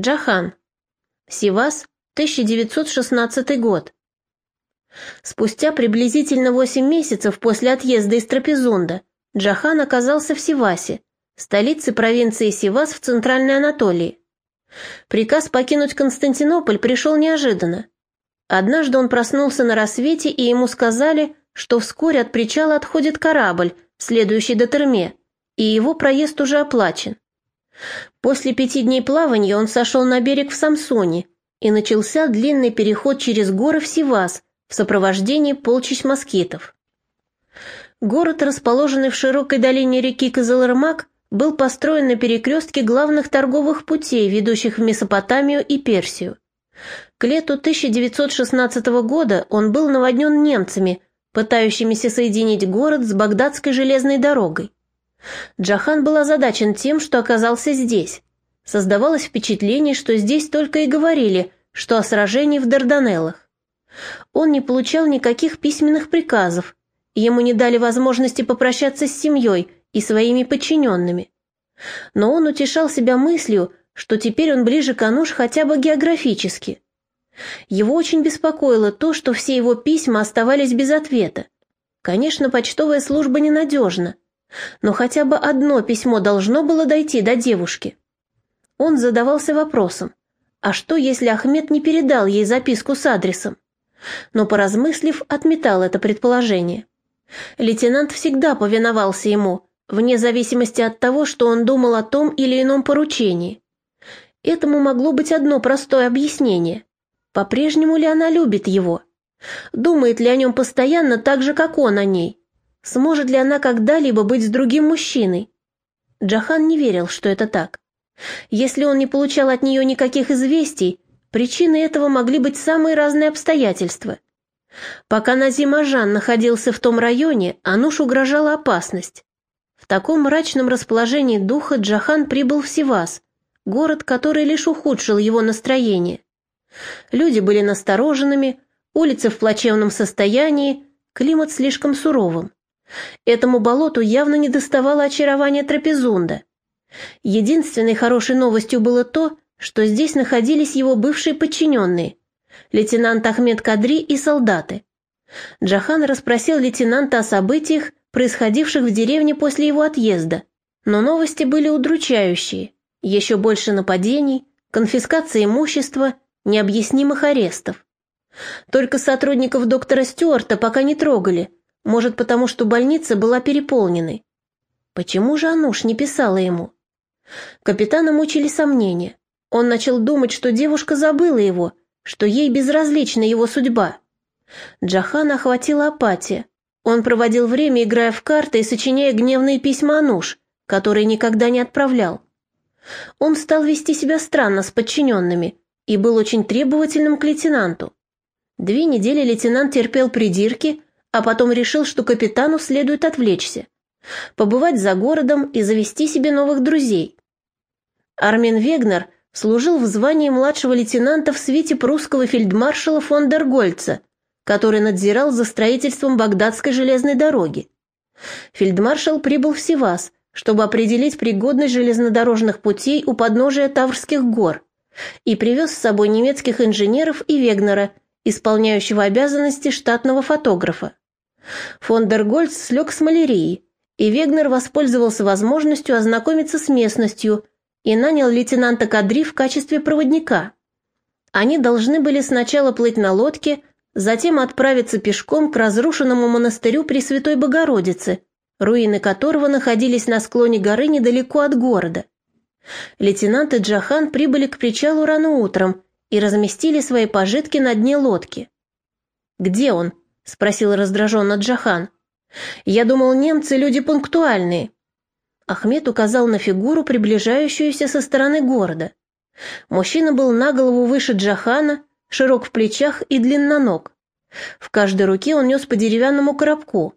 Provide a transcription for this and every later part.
Джахан. Сивас, 1916 год. Спустя приблизительно 8 месяцев после отъезда из Трапезунда Джахан оказался в Сивасе, столице провинции Сивас в Центральной Анатолии. Приказ покинуть Константинополь пришел неожиданно. Однажды он проснулся на рассвете, и ему сказали, что вскоре от причала отходит корабль, следующий до Терме, и его проезд уже оплачен. После пяти дней плавания он сошел на берег в Самсоне, и начался длинный переход через горы в Сивас в сопровождении полчищ москитов. Город, расположенный в широкой долине реки Кызылырмак, был построен на перекрестке главных торговых путей, ведущих в Месопотамию и Персию. К лету 1916 года он был наводнен немцами, пытающимися соединить город с Багдадской железной дорогой. Джахан был озадачен тем, что оказался здесь. Создавалось впечатление, что здесь только и говорили, что о сражении в Дарданеллах. Он не получал никаких письменных приказов, ему не дали возможности попрощаться с семьей и своими подчиненными. Но он утешал себя мыслью, что теперь он ближе к Ануш хотя бы географически. Его очень беспокоило то, что все его письма оставались без ответа. Конечно, почтовая служба ненадежна, но хотя бы одно письмо должно было дойти до девушки. Он задавался вопросом, а что, если Ахмед не передал ей записку с адресом? Но, поразмыслив, отметал это предположение. Лейтенант всегда повиновался ему, вне зависимости от того, что он думал о том или ином поручении. Этому могло быть одно простое объяснение. По-прежнему ли она любит его? Думает ли о нем постоянно так же, как он о ней? Сможет ли она когда-либо быть с другим мужчиной? Джахан не верил, что это так. Если он не получал от нее никаких известий, причиной этого могли быть самые разные обстоятельства. Пока Назим Ажан находился в том районе, Ануш угрожала опасность. В таком мрачном расположении духа Джахан прибыл в Сивас, город, который лишь ухудшил его настроение. Люди были настороженными, улицы в плачевном состоянии, климат слишком суровым. Этому болоту явно не доставало очарования трапезунда. Единственной хорошей новостью было то, что здесь находились его бывшие подчиненные, лейтенант Ахмед Кадри и солдаты. Джахан расспросил лейтенанта о событиях, происходивших в деревне после его отъезда, но новости были удручающие. Еще больше нападений, конфискация имущества, необъяснимых арестов. Только сотрудников доктора Стюарта пока не трогали, может потому, что больница была переполненной. Почему же Ануш не писала ему? Капитана мучили сомнения. Он начал думать, что девушка забыла его, что ей безразлична его судьба. Джахана охватила апатия. Он проводил время, играя в карты и сочиняя гневные письма Ануш, которые никогда не отправлял. Он стал вести себя странно с подчиненными и был очень требовательным к лейтенанту. Две недели лейтенант терпел придирки, а потом решил, что капитану следует отвлечься, побывать за городом и завести себе новых друзей. Армен Вегнер служил в звании младшего лейтенанта в свите прусского фельдмаршала фон дер Гольца, который надзирал за строительством Багдадской железной дороги. Фельдмаршал прибыл в Сивас, чтобы определить пригодность железнодорожных путей у подножия Таврских гор, и привез с собой немецких инженеров и Вегнера, исполняющего обязанности штатного фотографа. Фон дер слег с малярией, и Вегнер воспользовался возможностью ознакомиться с местностью и нанял лейтенанта Кадри в качестве проводника. Они должны были сначала плыть на лодке, затем отправиться пешком к разрушенному монастырю Пресвятой Богородицы, руины которого находились на склоне горы недалеко от города. Лейтенант и Джахан прибыли к причалу рано утром и разместили свои пожитки на дне лодки. «Где он?» — спросил раздраженно Джахан. «Я думал, немцы люди пунктуальные». Ахмед указал на фигуру, приближающуюся со стороны города. Мужчина был на голову выше Джахана, широк в плечах и длинноног. В каждой руке он нес по деревянному коробку.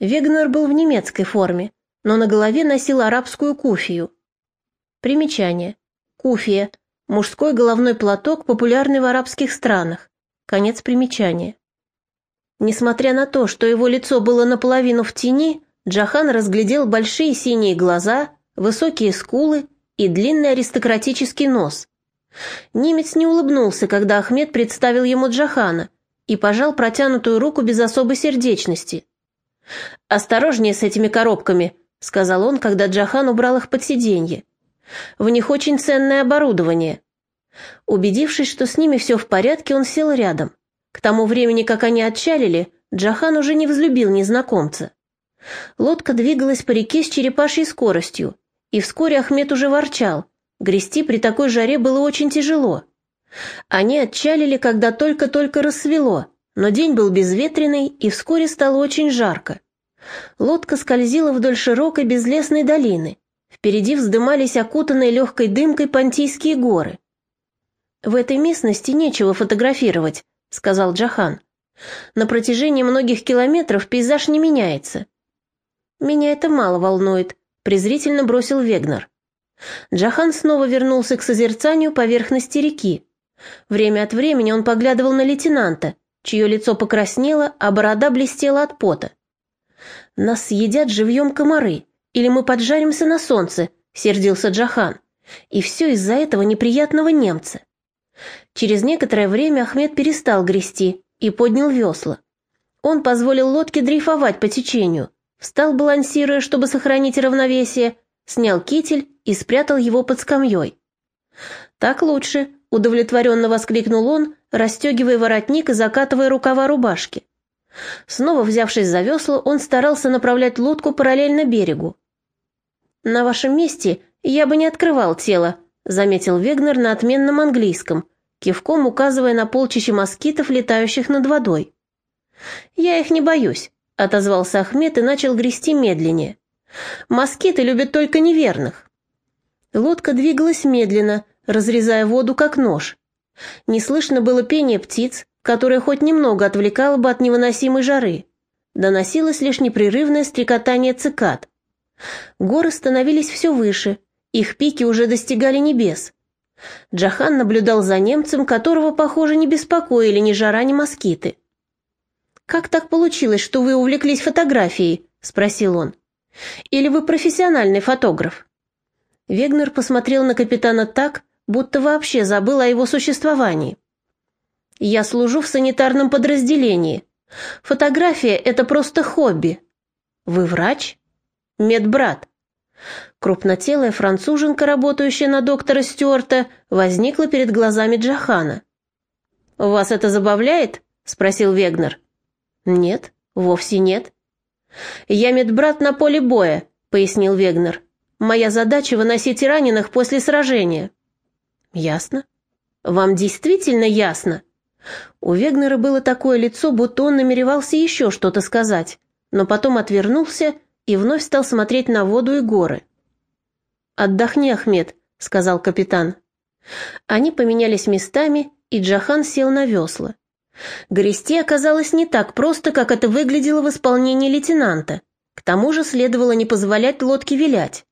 Вегнер был в немецкой форме, но на голове носил арабскую куфию. Примечание. Куфия. Мужской головной платок, популярный в арабских странах. Конец примечания. Несмотря на то, что его лицо было наполовину в тени, Джахан разглядел большие синие глаза, высокие скулы и длинный аристократический нос. Немец не улыбнулся, когда Ахмед представил ему Джахана и пожал протянутую руку без особой сердечности. «Осторожнее с этими коробками», — сказал он, когда Джахан убрал их под сиденье. «В них очень ценное оборудование». Убедившись, что с ними все в порядке, он сел рядом. К тому времени, как они отчалили, Джахан уже не взлюбил незнакомца. Лодка двигалась по реке с черепашьей скоростью, и вскоре Ахмед уже ворчал. Грести при такой жаре было очень тяжело. Они отчалили, когда только-только рассвело, но день был безветренный, и вскоре стало очень жарко. Лодка скользила вдоль широкой безлесной долины. Впереди вздымались окутанные легкой дымкой Понтийские горы. «В этой местности нечего фотографировать», — сказал Джахан. «На протяжении многих километров пейзаж не меняется». «Меня это мало волнует», — презрительно бросил Вегнер. Джахан снова вернулся к созерцанию поверхности реки. Время от времени он поглядывал на лейтенанта, чье лицо покраснело, а борода блестела от пота. «Нас съедят живьем комары, или мы поджаримся на солнце», — сердился Джахан. «И все из-за этого неприятного немца». Через некоторое время Ахмед перестал грести и поднял весла. Он позволил лодке дрейфовать по течению, встал, балансируя, чтобы сохранить равновесие, снял китель и спрятал его под скамьей. «Так лучше», — удовлетворенно воскликнул он, расстегивая воротник и закатывая рукава рубашки. Снова взявшись за весла, он старался направлять лодку параллельно берегу. «На вашем месте я бы не открывал тело», — заметил Вегнер на отменном английском, кивком указывая на полчище москитов, летающих над водой. «Я их не боюсь», — отозвался Ахмед и начал грести медленнее. «Москиты любят только неверных». Лодка двигалась медленно, разрезая воду как нож. Не слышно было пения птиц, которое хоть немного отвлекало бы от невыносимой жары. Доносилось лишь непрерывное стрекотание цикад. Горы становились все выше, их пики уже достигали небес. Джахан наблюдал за немцем, которого, похоже, не беспокоили ни жара, ни москиты. «Как так получилось, что вы увлеклись фотографией?» — спросил он. «Или вы профессиональный фотограф?» Вегнер посмотрел на капитана так, будто вообще забыл о его существовании. «Я служу в санитарном подразделении. Фотография — это просто хобби». «Вы врач?» «Медбрат». Крупнотелая француженка, работающая на доктора Стюарта, возникла перед глазами Джахана. «Вас это забавляет?» — спросил Вегнер. «Нет, вовсе нет». «Я медбрат на поле боя», — пояснил Вегнер. «Моя задача — выносить раненых после сражения». «Ясно. Вам действительно ясно?» У Вегнера было такое лицо, будто он намеревался еще что-то сказать, но потом отвернулся и вновь стал смотреть на воду и горы. «Отдохни, Ахмед», — сказал капитан. Они поменялись местами, и Джахан сел на весла. Грести оказалось не так просто, как это выглядело в исполнении лейтенанта. К тому же следовало не позволять лодке вилять.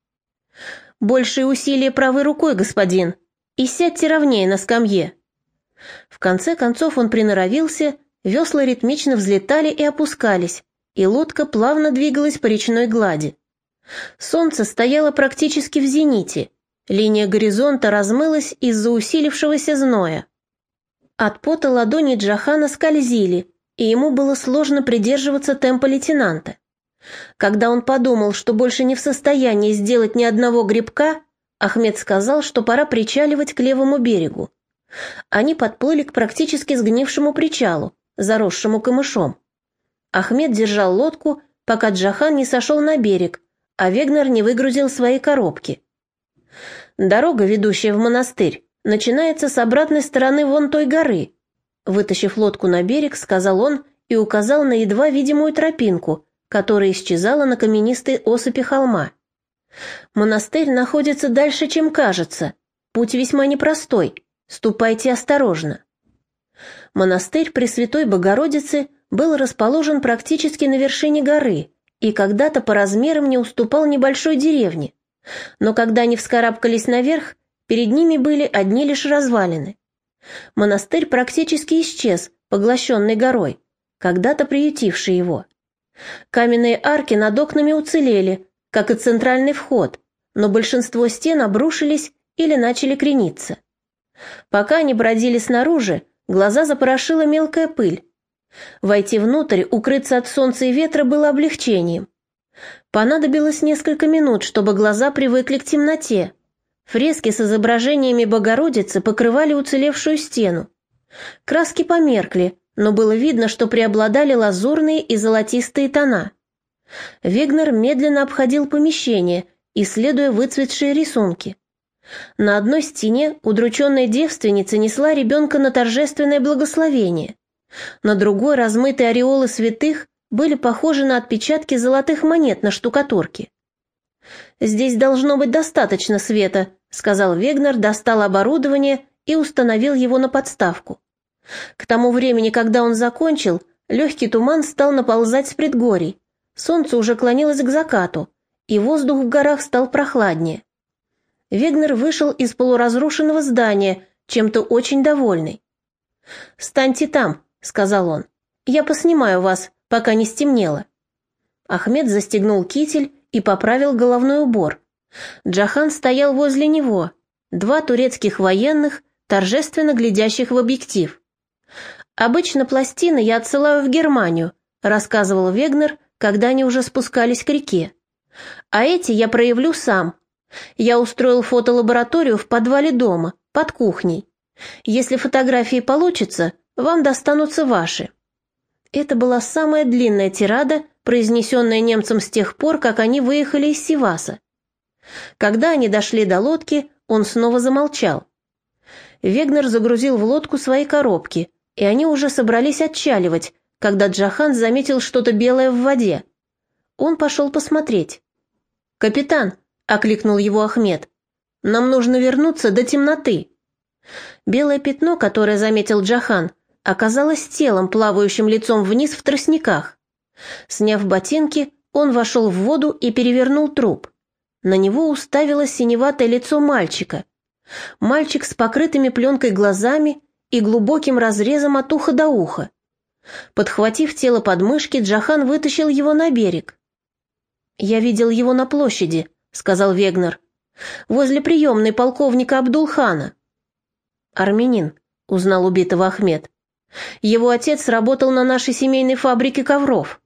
«Большие усилия правой рукой, господин», и сядьте ровнее на скамье». В конце концов он приноровился, весла ритмично взлетали и опускались, и лодка плавно двигалась по речной глади. Солнце стояло практически в зените, линия горизонта размылась из-за усилившегося зноя. От пота ладони Джахана скользили, и ему было сложно придерживаться темпа лейтенанта. Когда он подумал, что больше не в состоянии сделать ни одного грибка, Ахмед сказал, что пора причаливать к левому берегу. Они подплыли к практически сгнившему причалу, заросшему камышом. Ахмед держал лодку, пока Джахан не сошел на берег, а Вегнер не выгрузил свои коробки. Дорога, ведущая в монастырь, начинается с обратной стороны вон той горы. Вытащив лодку на берег, сказал он и указал на едва видимую тропинку, которая исчезала на каменистой осыпи холма. Монастырь находится дальше, чем кажется. Путь весьма непростой. Ступайте осторожно. Монастырь Пресвятой Богородицы был расположен практически на вершине горы и когда-то по размерам не уступал небольшой деревне. Но когда они вскарабкались наверх, перед ними были одни лишь развалины. Монастырь практически исчез, поглощенный горой, когда-то приютивший его. Каменные арки над окнами уцелели, как и центральный вход, но большинство стен обрушились или начали крениться. Пока они бродили снаружи, глаза запорошила мелкая пыль. Войти внутрь, укрыться от солнца и ветра было облегчением. Понадобилось несколько минут, чтобы глаза привыкли к темноте. Фрески с изображениями Богородицы покрывали уцелевшую стену. Краски померкли, но было видно, что преобладали лазурные и золотистые тона. Вегнер медленно обходил помещение, исследуя выцветшие рисунки. На одной стене удрученная девственница несла ребенка на торжественное благословение. На другой размытые ореолы святых были похожи на отпечатки золотых монет на штукатурке. «Здесь должно быть достаточно света», — сказал Вегнер, достал оборудование и установил его на подставку. К тому времени, когда он закончил, легкий туман стал наползать с предгорий. Солнце уже клонилось к закату, и воздух в горах стал прохладнее. Вегнер вышел из полуразрушенного здания, чем-то очень довольный. «Станьте там», — сказал он. «Я поснимаю вас, пока не стемнело». Ахмед застегнул китель и поправил головной убор. Джахан стоял возле него. Два турецких военных, торжественно глядящих в объектив. «Обычно пластины я отсылаю в Германию», — рассказывал Вегнер, когда они уже спускались к реке. «А эти я проявлю сам. Я устроил фотолабораторию в подвале дома, под кухней. Если фотографии получатся, вам достанутся ваши». Это была самая длинная тирада, произнесенная немцам с тех пор, как они выехали из Сиваса. Когда они дошли до лодки, он снова замолчал. Вегнер загрузил в лодку свои коробки, и они уже собрались отчаливать, когда Джахан заметил что-то белое в воде. Он пошел посмотреть. «Капитан!» — окликнул его Ахмед. «Нам нужно вернуться до темноты». Белое пятно, которое заметил Джахан, оказалось телом, плавающим лицом вниз в тростниках. Сняв ботинки, он вошел в воду и перевернул труп. На него уставилось синеватое лицо мальчика. Мальчик с покрытыми пленкой глазами и глубоким разрезом от уха до уха. Подхватив тело под мышки, Джахан вытащил его на берег. «Я видел его на площади», — сказал Вегнер, — «возле приемной полковника Абдулхана». «Армянин», — узнал убитого Ахмед. «Его отец работал на нашей семейной фабрике ковров».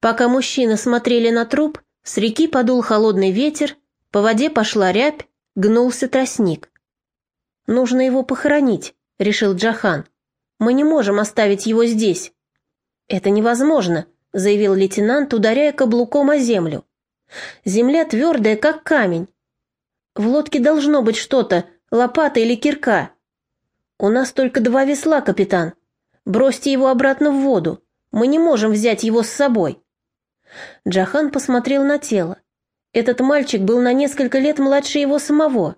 Пока мужчины смотрели на труп, с реки подул холодный ветер, по воде пошла рябь, гнулся тростник. «Нужно его похоронить», — решил Джахан. «Мы не можем оставить его здесь». «Это невозможно», — заявил лейтенант, ударяя каблуком о землю. «Земля твердая, как камень. В лодке должно быть что-то, лопата или кирка. У нас только два весла, капитан. Бросьте его обратно в воду. Мы не можем взять его с собой». Джахан посмотрел на тело. Этот мальчик был на несколько лет младше его самого.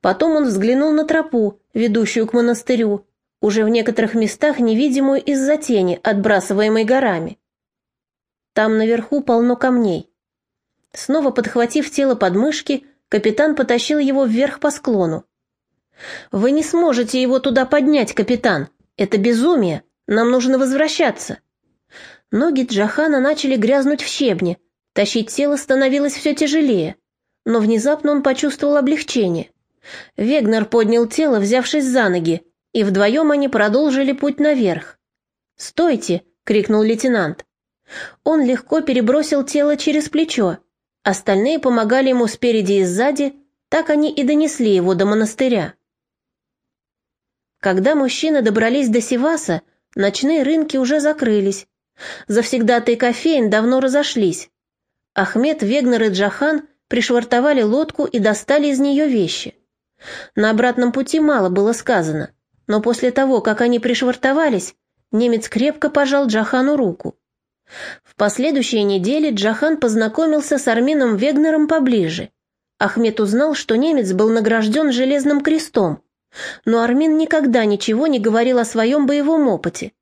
Потом он взглянул на тропу, ведущую к монастырю, уже в некоторых местах невидимую из-за тени, отбрасываемой горами. Там наверху полно камней. Снова подхватив тело под мышки, капитан потащил его вверх по склону. «Вы не сможете его туда поднять, капитан. Это безумие. Нам нужно возвращаться». Ноги Джахана начали грязнуть в щебне, Тащить тело становилось все тяжелее, но внезапно он почувствовал облегчение. Вегнер поднял тело, взявшись за ноги, и вдвоем они продолжили путь наверх. «Стойте!» — крикнул лейтенант. Он легко перебросил тело через плечо. Остальные помогали ему спереди и сзади, так они и донесли его до монастыря. Когда мужчины добрались до Сиваса, ночные рынки уже закрылись. Завсегдатые кофеин давно разошлись. Ахмед, Вегнер и Джахан пришвартовали лодку и достали из нее вещи. На обратном пути мало было сказано, но после того, как они пришвартовались, немец крепко пожал Джахану руку. В последующие недели Джахан познакомился с Армином Вегнером поближе. Ахмед узнал, что немец был награжден Железным крестом, но Армин никогда ничего не говорил о своем боевом опыте.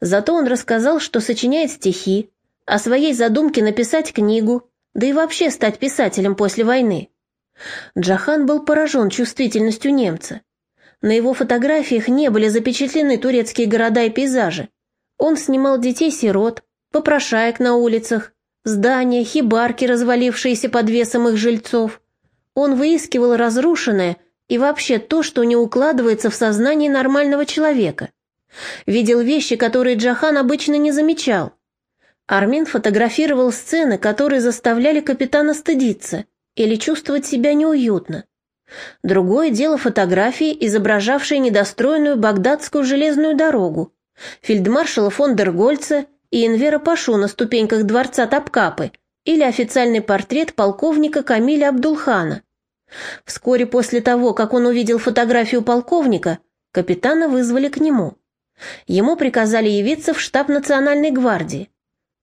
Зато он рассказал, что сочиняет стихи, о своей задумке написать книгу, да и вообще стать писателем после войны. Джахан был поражен чувствительностью немца. На его фотографиях не были запечатлены турецкие города и пейзажи. Он снимал детей-сирот, попрошаек на улицах, здания, хибарки, развалившиеся под весом их жильцов. Он выискивал разрушенное и вообще то, что не укладывается в сознание нормального человека. Видел вещи, которые Джахан обычно не замечал. Армин фотографировал сцены, которые заставляли капитана стыдиться или чувствовать себя неуютно. Другое дело фотографии, изображавшие недостроенную багдадскую железную дорогу, фельдмаршала фон дер Гольца и Энвера Пашу на ступеньках дворца Тапкапы или официальный портрет полковника Камиля Абдулхана. Вскоре после того, как он увидел фотографию полковника, капитана вызвали к нему. Ему приказали явиться в штаб Национальной гвардии.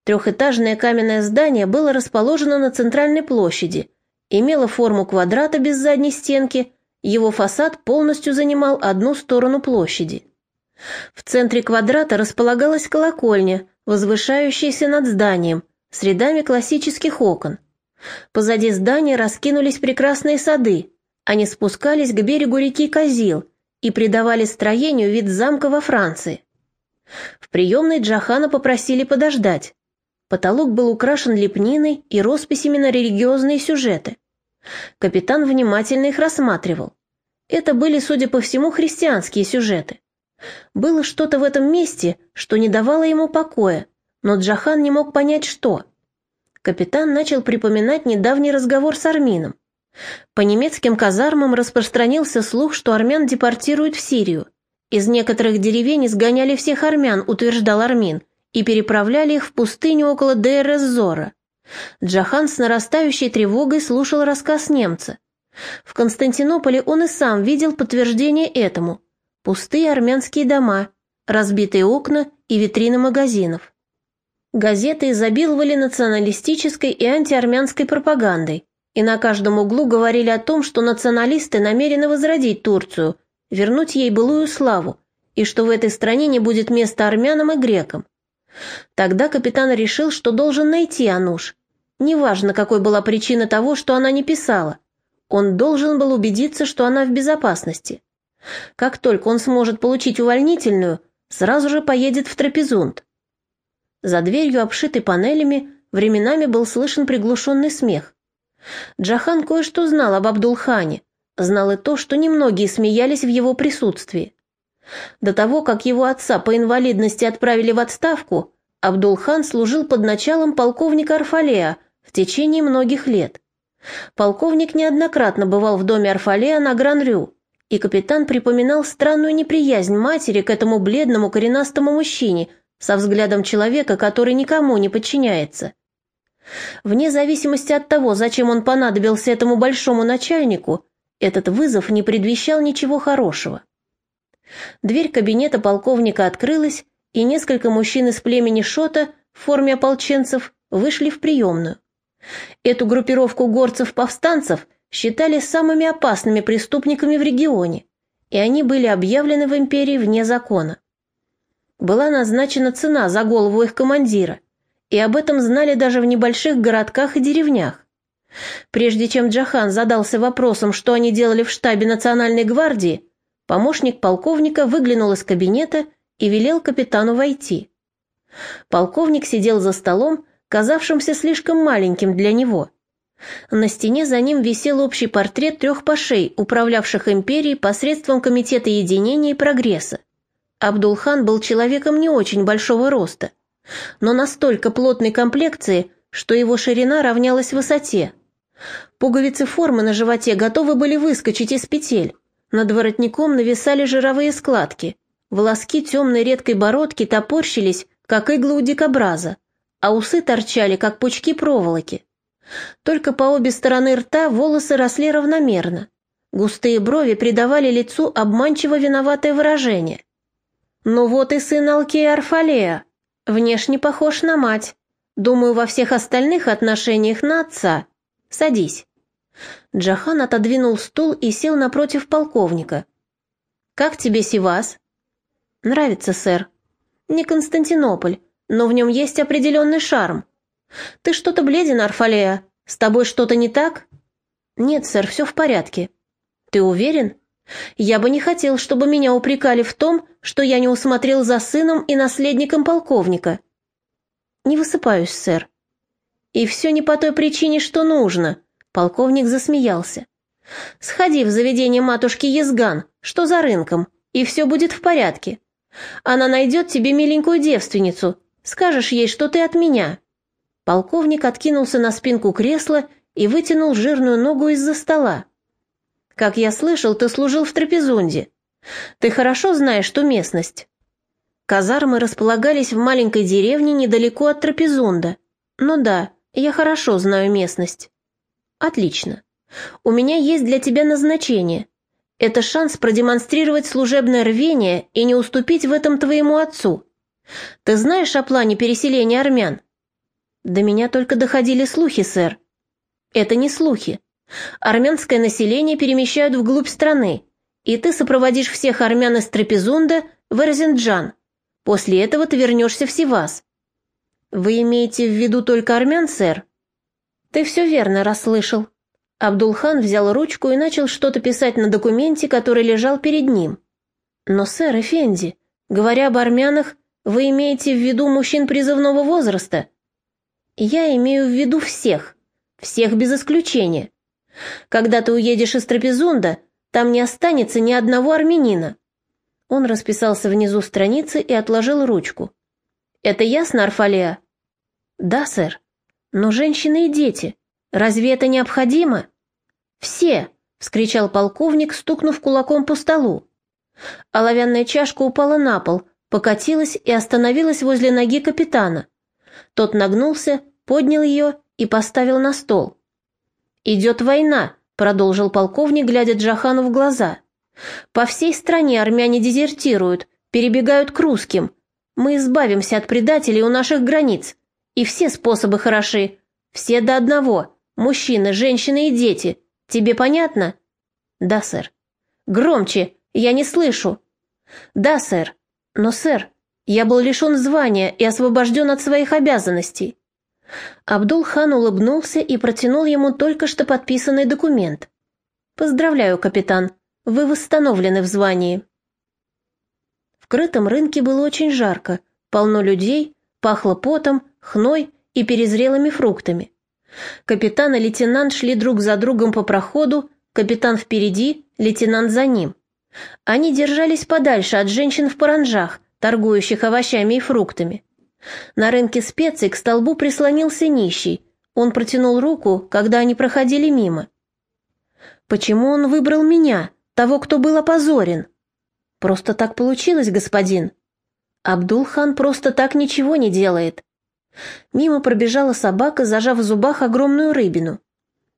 Трехэтажное каменное здание было расположено на центральной площади, имело форму квадрата без задней стенки, его фасад полностью занимал одну сторону площади. В центре квадрата располагалась колокольня, возвышающаяся над зданием, с рядами классических окон. Позади здания раскинулись прекрасные сады, они спускались к берегу реки Козил и придавали строению вид замка во Франции. В приемной Джахана попросили подождать. Потолок был украшен лепниной и росписями на религиозные сюжеты. Капитан внимательно их рассматривал. Это были, судя по всему, христианские сюжеты. Было что-то в этом месте, что не давало ему покоя, но Джахан не мог понять, что. Капитан начал припоминать недавний разговор с Армином. По немецким казармам распространился слух, что армян депортируют в Сирию. Из некоторых деревень изгоняли всех армян, утверждал Армин, и переправляли их в пустыню около Дейр-эз-Зора. Джахан с нарастающей тревогой слушал рассказ немца. В Константинополе он и сам видел подтверждение этому. Пустые армянские дома, разбитые окна и витрины магазинов. Газеты изобиловали националистической и антиармянской пропагандой, и на каждом углу говорили о том, что националисты намерены возродить Турцию, вернуть ей былую славу, и что в этой стране не будет места армянам и грекам. Тогда капитан решил, что должен найти Ануш. Неважно, какой была причина того, что она не писала. Он должен был убедиться, что она в безопасности. Как только он сможет получить увольнительную, сразу же поедет в Трапезунд. За дверью, обшитой панелями, временами был слышен приглушенный смех. Джахан кое-что знал об Абдулхане, знал и то, что немногие смеялись в его присутствии. До того, как его отца по инвалидности отправили в отставку, Абдулхан служил под началом полковника Арфалея в течение многих лет. Полковник неоднократно бывал в доме Арфалея на Гран-Рю, и капитан припоминал странную неприязнь матери к этому бледному коренастому мужчине со взглядом человека, который никому не подчиняется. Вне зависимости от того, зачем он понадобился этому большому начальнику, этот вызов не предвещал ничего хорошего. Дверь кабинета полковника открылась, и несколько мужчин из племени Шота в форме ополченцев вышли в приемную. Эту группировку горцев-повстанцев считали самыми опасными преступниками в регионе, и они были объявлены в империи вне закона. Была назначена цена за голову их командира, и об этом знали даже в небольших городках и деревнях. Прежде чем Джахан задался вопросом, что они делали в штабе Национальной гвардии, Помощник полковника выглянул из кабинета и велел капитану войти. Полковник сидел за столом, казавшимся слишком маленьким для него. На стене за ним висел общий портрет трех пашей, управлявших империей посредством Комитета единения и прогресса. Абдулхан был человеком не очень большого роста, но настолько плотной комплекции, что его ширина равнялась высоте. Пуговицы формы на животе готовы были выскочить из петель. Над воротником нависали жировые складки. Волоски темной редкой бородки топорщились, как иглы у дикобраза, а усы торчали, как пучки проволоки. Только по обе стороны рта волосы росли равномерно. Густые брови придавали лицу обманчиво виноватое выражение. «Ну вот и сын Алкея Арфалея. Внешне похож на мать. Думаю, во всех остальных отношениях на отца. Садись». Джахан отодвинул стул и сел напротив полковника. «Как тебе Сивас?» «Нравится, сэр. Не Константинополь, но в нем есть определенный шарм. Ты что-то бледен, Арфалея. С тобой что-то не так?» «Нет, сэр, все в порядке». «Ты уверен?» «Я бы не хотел, чтобы меня упрекали в том, что я не усмотрел за сыном и наследником полковника». «Не высыпаюсь, сэр». «И все не по той причине, что нужно», Полковник засмеялся. Сходи в заведение матушки Езган, что за рынком, и все будет в порядке. Она найдет тебе миленькую девственницу, скажешь ей, что ты от меня». Полковник откинулся на спинку кресла и вытянул жирную ногу из-за стола. «Как я слышал, ты служил в трапезунде. Ты хорошо знаешь ту местность?» Казармы располагались в маленькой деревне недалеко от трапезунда. «Ну да, я хорошо знаю местность». «Отлично. У меня есть для тебя назначение. Это шанс продемонстрировать служебное рвение и не уступить в этом твоему отцу. Ты знаешь о плане переселения армян? До меня только доходили слухи, сэр. Это не слухи. Армянское население перемещают вглубь страны, и ты сопроводишь всех армян из Трапезунда в Эрзинджан. После этого ты вернешься в Сивас. Вы имеете в виду только армян, сэр? Ты все верно расслышал. Абдулхан взял ручку и начал что-то писать на документе, который лежал перед ним. «Но, сэр Эфенди, говоря об армянах, вы имеете в виду мужчин призывного возраста?» «Я имею в виду всех, всех без исключения. Когда ты уедешь из Трапезунда, там не останется ни одного армянина». Он расписался внизу страницы и отложил ручку. «Это ясно, Арфалия?» «Да, сэр. Но женщины и дети...» Разве это необходимо? Все, вскричал полковник, стукнув кулаком по столу. Оловянная чашка упала на пол, покатилась и остановилась возле ноги капитана. Тот нагнулся, поднял ее и поставил на стол. «Идет война», — продолжил полковник, глядя Джахану в глаза. «По всей стране армяне дезертируют, перебегают к русским. Мы избавимся от предателей у наших границ. И все способы хороши, все до одного. Мужчины, женщины и дети. Тебе понятно? Да, сэр. Громче, я не слышу. Да, сэр. Но, сэр, я был лишен звания и освобожден от своих обязанностей. Абдул-хан улыбнулся и протянул ему только что подписанный документ. «Поздравляю, капитан, вы восстановлены в звании». В крытом рынке было очень жарко, полно людей, пахло потом, хной и перезрелыми фруктами. Капитан и лейтенант шли друг за другом по проходу, капитан впереди, лейтенант за ним. Они держались подальше от женщин в паранжах, торгующих овощами и фруктами. На рынке специй к столбу прислонился нищий. Он протянул руку, когда они проходили мимо. «Почему он выбрал меня, того, кто был опозорен?» «Просто так получилось, господин». «Абдул-хан просто так ничего не делает. Мимо пробежала собака, зажав в зубах огромную рыбину.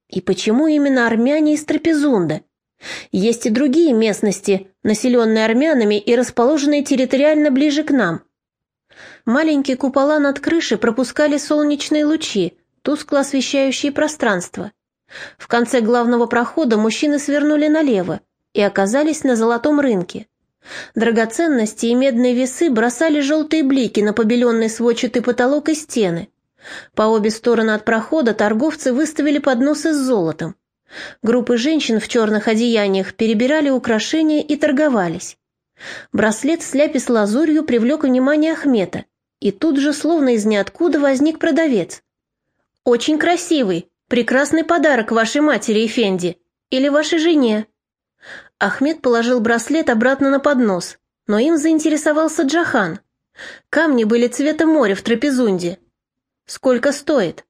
И почему именно армяне из Трапезунда? Есть и другие местности, населенные армянами и расположенные территориально ближе к нам. Маленькие купола над крышей пропускали солнечные лучи, тускло освещающие пространство. В конце главного прохода мужчины свернули налево и оказались на золотом рынке. Драгоценности и медные весы бросали желтые блики на побеленный сводчатый потолок и стены. По обе стороны от прохода торговцы выставили подносы с золотом. Группы женщин в черных одеяниях перебирали украшения и торговались. Браслет с ляпис лазурью привлек внимание Ахмета, и тут же, словно из ниоткуда, возник продавец. «Очень красивый, прекрасный подарок вашей матери Эфенди или вашей жене», Ахмед положил браслет обратно на поднос, но им заинтересовался Джахан. Камни были цвета моря в трапезунде. «Сколько стоит?»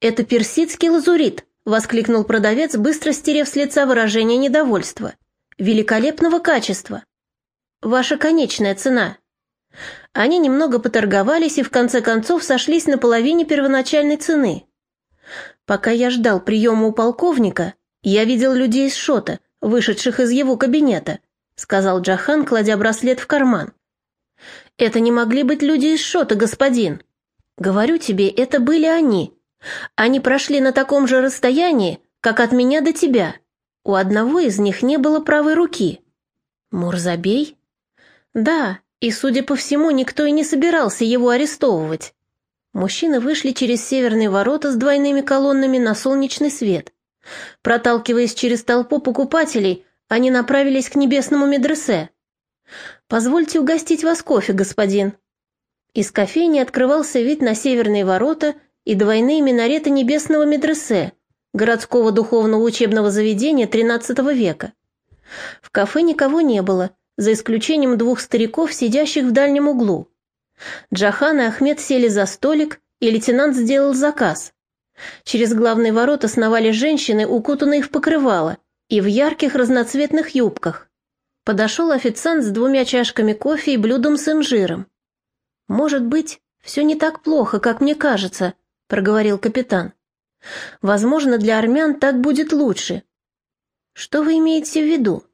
«Это персидский лазурит», — воскликнул продавец, быстро стерев с лица выражение недовольства. «Великолепного качества». «Ваша конечная цена». Они немного поторговались и в конце концов сошлись на половине первоначальной цены. Пока я ждал приема у полковника, я видел людей из Шота, вышедших из его кабинета», — сказал Джахан, кладя браслет в карман. «Это не могли быть люди из Шота, господин. Говорю тебе, это были они. Они прошли на таком же расстоянии, как от меня до тебя. У одного из них не было правой руки». «Мурзабей?» «Да, и, судя по всему, никто и не собирался его арестовывать». Мужчины вышли через северные ворота с двойными колоннами на солнечный свет. Проталкиваясь через толпу покупателей, они направились к небесному медресе. «Позвольте угостить вас кофе, господин». Из кофейни открывался вид на северные ворота и двойные минареты небесного медресе, городского духовного учебного заведения XIII века. В кафе никого не было, за исключением двух стариков, сидящих в дальнем углу. Джахан и Ахмед сели за столик, и лейтенант сделал заказ. Через главные ворота сновали женщины, укутанные в покрывало, и в ярких разноцветных юбках. Подошел официант с двумя чашками кофе и блюдом с инжиром. «Может быть, все не так плохо, как мне кажется», — проговорил капитан. «Возможно, для армян так будет лучше». «Что вы имеете в виду?»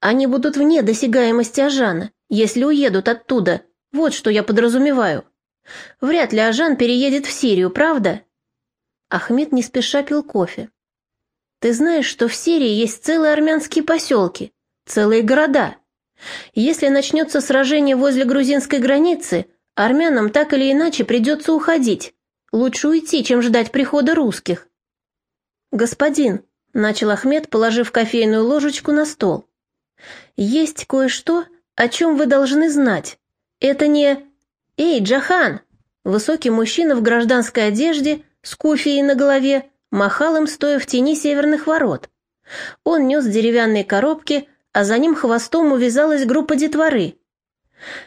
«Они будут вне досягаемости Ажана, если уедут оттуда, вот что я подразумеваю. Вряд ли Ажан переедет в Сирию, правда?» Ахмед не спеша пил кофе. «Ты знаешь, что в Сирии есть целые армянские поселки, целые города. Если начнется сражение возле грузинской границы, армянам так или иначе придется уходить. Лучше уйти, чем ждать прихода русских». «Господин», — начал Ахмед, положив кофейную ложечку на стол, — «есть кое-что, о чем вы должны знать. Это не... Эй, Джахан!» Высокий мужчина в гражданской одежде, с куфией на голове, махал им, стоя в тени северных ворот. Он нес деревянные коробки, а за ним хвостом увязалась группа детворы.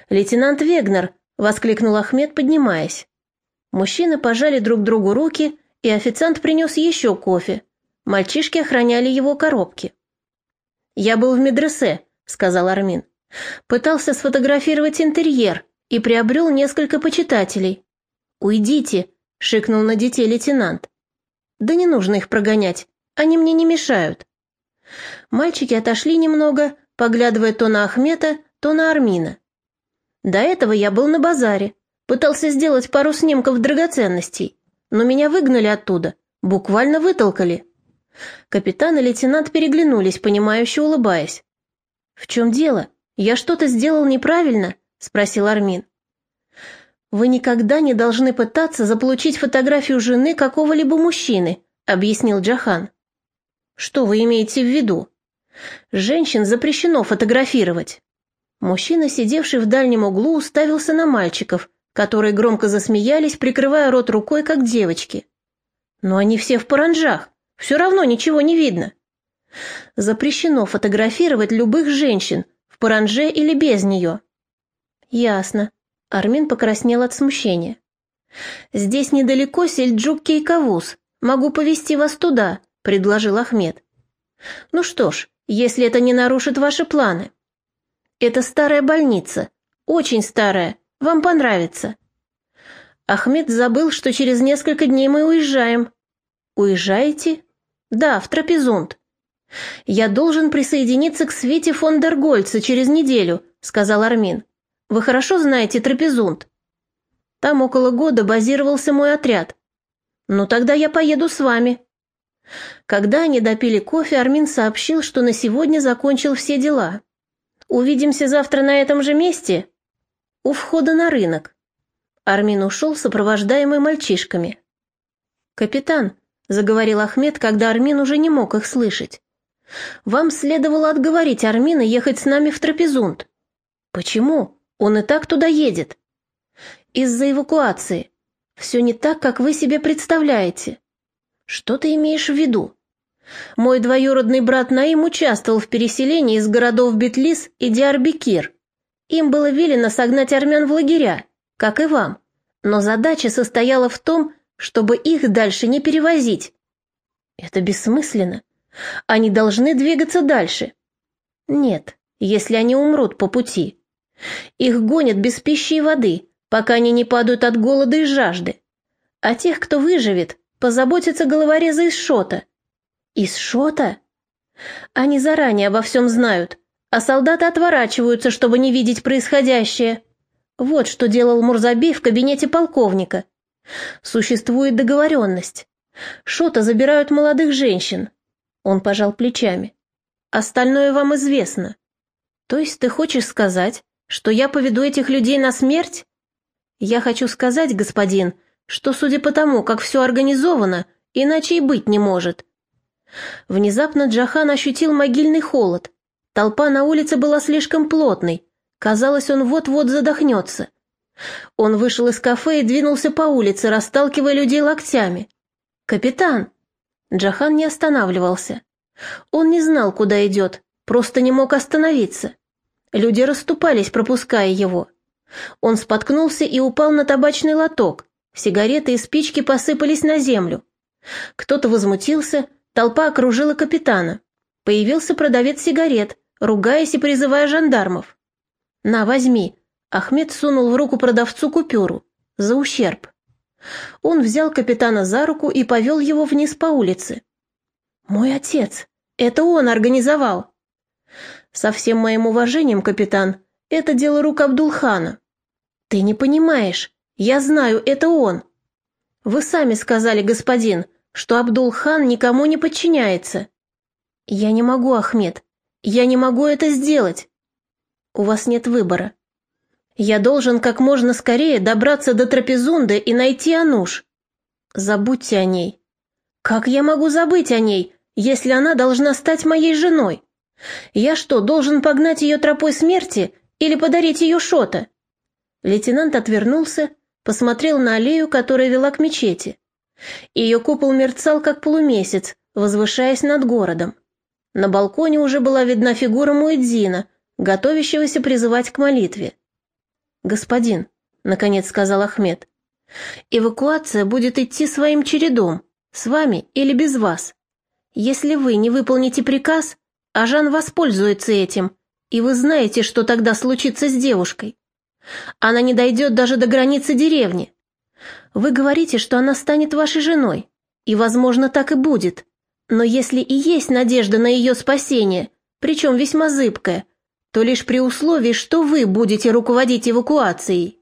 «Лейтенант Вегнер!» — воскликнул Ахмед, поднимаясь. Мужчины пожали друг другу руки, и официант принес еще кофе. Мальчишки охраняли его коробки. «Я был в медресе», — сказал Армин. «Пытался сфотографировать интерьер и приобрел несколько почитателей. «Уйдите!» — шикнул на детей лейтенант. «Да не нужно их прогонять, они мне не мешают». Мальчики отошли немного, поглядывая то на Ахмета, то на Армина. До этого я был на базаре, пытался сделать пару снимков драгоценностей, но меня выгнали оттуда, буквально вытолкали. Капитан и лейтенант переглянулись, понимающе улыбаясь. «В чем дело? Я что-то сделал неправильно?» — спросил Армин. «Вы никогда не должны пытаться заполучить фотографию жены какого-либо мужчины», — объяснил Джахан. «Что вы имеете в виду?» «Женщин запрещено фотографировать». Мужчина, сидевший в дальнем углу, уставился на мальчиков, которые громко засмеялись, прикрывая рот рукой, как девочки. «Но они все в паранжах, все равно ничего не видно». «Запрещено фотографировать любых женщин, в паранже или без нее». «Ясно», Армин покраснел от смущения. «Здесь недалеко сельджук Кейковуз. Могу повести вас туда», — предложил Ахмед. «Ну что ж, если это не нарушит ваши планы». «Это старая больница. Очень старая. Вам понравится». Ахмед забыл, что через несколько дней мы уезжаем. «Уезжаете?» «Да, в Трапезунд». «Я должен присоединиться к Свете фон дер Гольца через неделю», — сказал Армин. Вы хорошо знаете Трапезунд? Там около года базировался мой отряд. Ну тогда я поеду с вами. Когда они допили кофе, Армин сообщил, что на сегодня закончил все дела. Увидимся завтра на этом же месте? У входа на рынок. Армин ушел, сопровождаемый мальчишками. «Капитан», — заговорил Ахмед, когда Армин уже не мог их слышать, — «вам следовало отговорить Армина ехать с нами в Трапезунд». «Почему?» Он и так туда едет. Из-за эвакуации. Все не так, как вы себе представляете. Что ты имеешь в виду? Мой двоюродный брат Наим участвовал в переселении из городов Бетлис и Диарбекир. Им было велено согнать армян в лагеря, как и вам. Но задача состояла в том, чтобы их дальше не перевозить. Это бессмысленно. Они должны двигаться дальше. Нет, если они умрут по пути. Их гонят без пищи и воды, пока они не падают от голода и жажды. А тех, кто выживет, позаботятся головорезы из Шота. Из Шота? Они заранее обо всем знают, а солдаты отворачиваются, чтобы не видеть происходящее. Вот что делал Мурзаби в кабинете полковника. Существует договоренность. Шота забирают молодых женщин. Он пожал плечами. Остальное вам известно. То есть ты хочешь сказать, что я поведу этих людей на смерть? Я хочу сказать, господин, что судя по тому, как все организовано, иначе и быть не может. Внезапно Джахан ощутил могильный холод. Толпа на улице была слишком плотной. Казалось, он вот-вот задохнется. Он вышел из кафе и двинулся по улице, расталкивая людей локтями. «Капитан!» Джахан не останавливался. Он не знал, куда идет, просто не мог остановиться. Люди расступались, пропуская его. Он споткнулся и упал на табачный лоток. Сигареты и спички посыпались на землю. Кто-то возмутился, толпа окружила капитана. Появился продавец сигарет, ругаясь и призывая жандармов. «На, возьми». Ахмед сунул в руку продавцу купюру. За ущерб. Он взял капитана за руку и повел его вниз по улице. «Мой отец. Это он организовал». «Со всем моим уважением, капитан, это дело рук Абдулхана». «Ты не понимаешь. Я знаю, это он». «Вы сами сказали, господин, что Абдулхан никому не подчиняется». «Я не могу, Ахмед. Я не могу это сделать». «У вас нет выбора. Я должен как можно скорее добраться до Трапезунды и найти Ануш. Забудьте о ней. Как я могу забыть о ней, если она должна стать моей женой? Я что, должен погнать ее тропой смерти или подарить ее шота? Лейтенант отвернулся, посмотрел на аллею, которая вела к мечети. Ее купол мерцал, как полумесяц, возвышаясь над городом. На балконе уже была видна фигура Муэдзина, готовящегося призывать к молитве. «Господин», — наконец сказал Ахмед, — «эвакуация будет идти своим чередом, с вами или без вас. Если вы не выполните приказ, Ажан воспользуется этим, и вы знаете, что тогда случится с девушкой. Она не дойдет даже до границы деревни. Вы говорите, что она станет вашей женой, и, возможно, так и будет. Но если и есть надежда на ее спасение, причем весьма зыбкая, то лишь при условии, что вы будете руководить эвакуацией.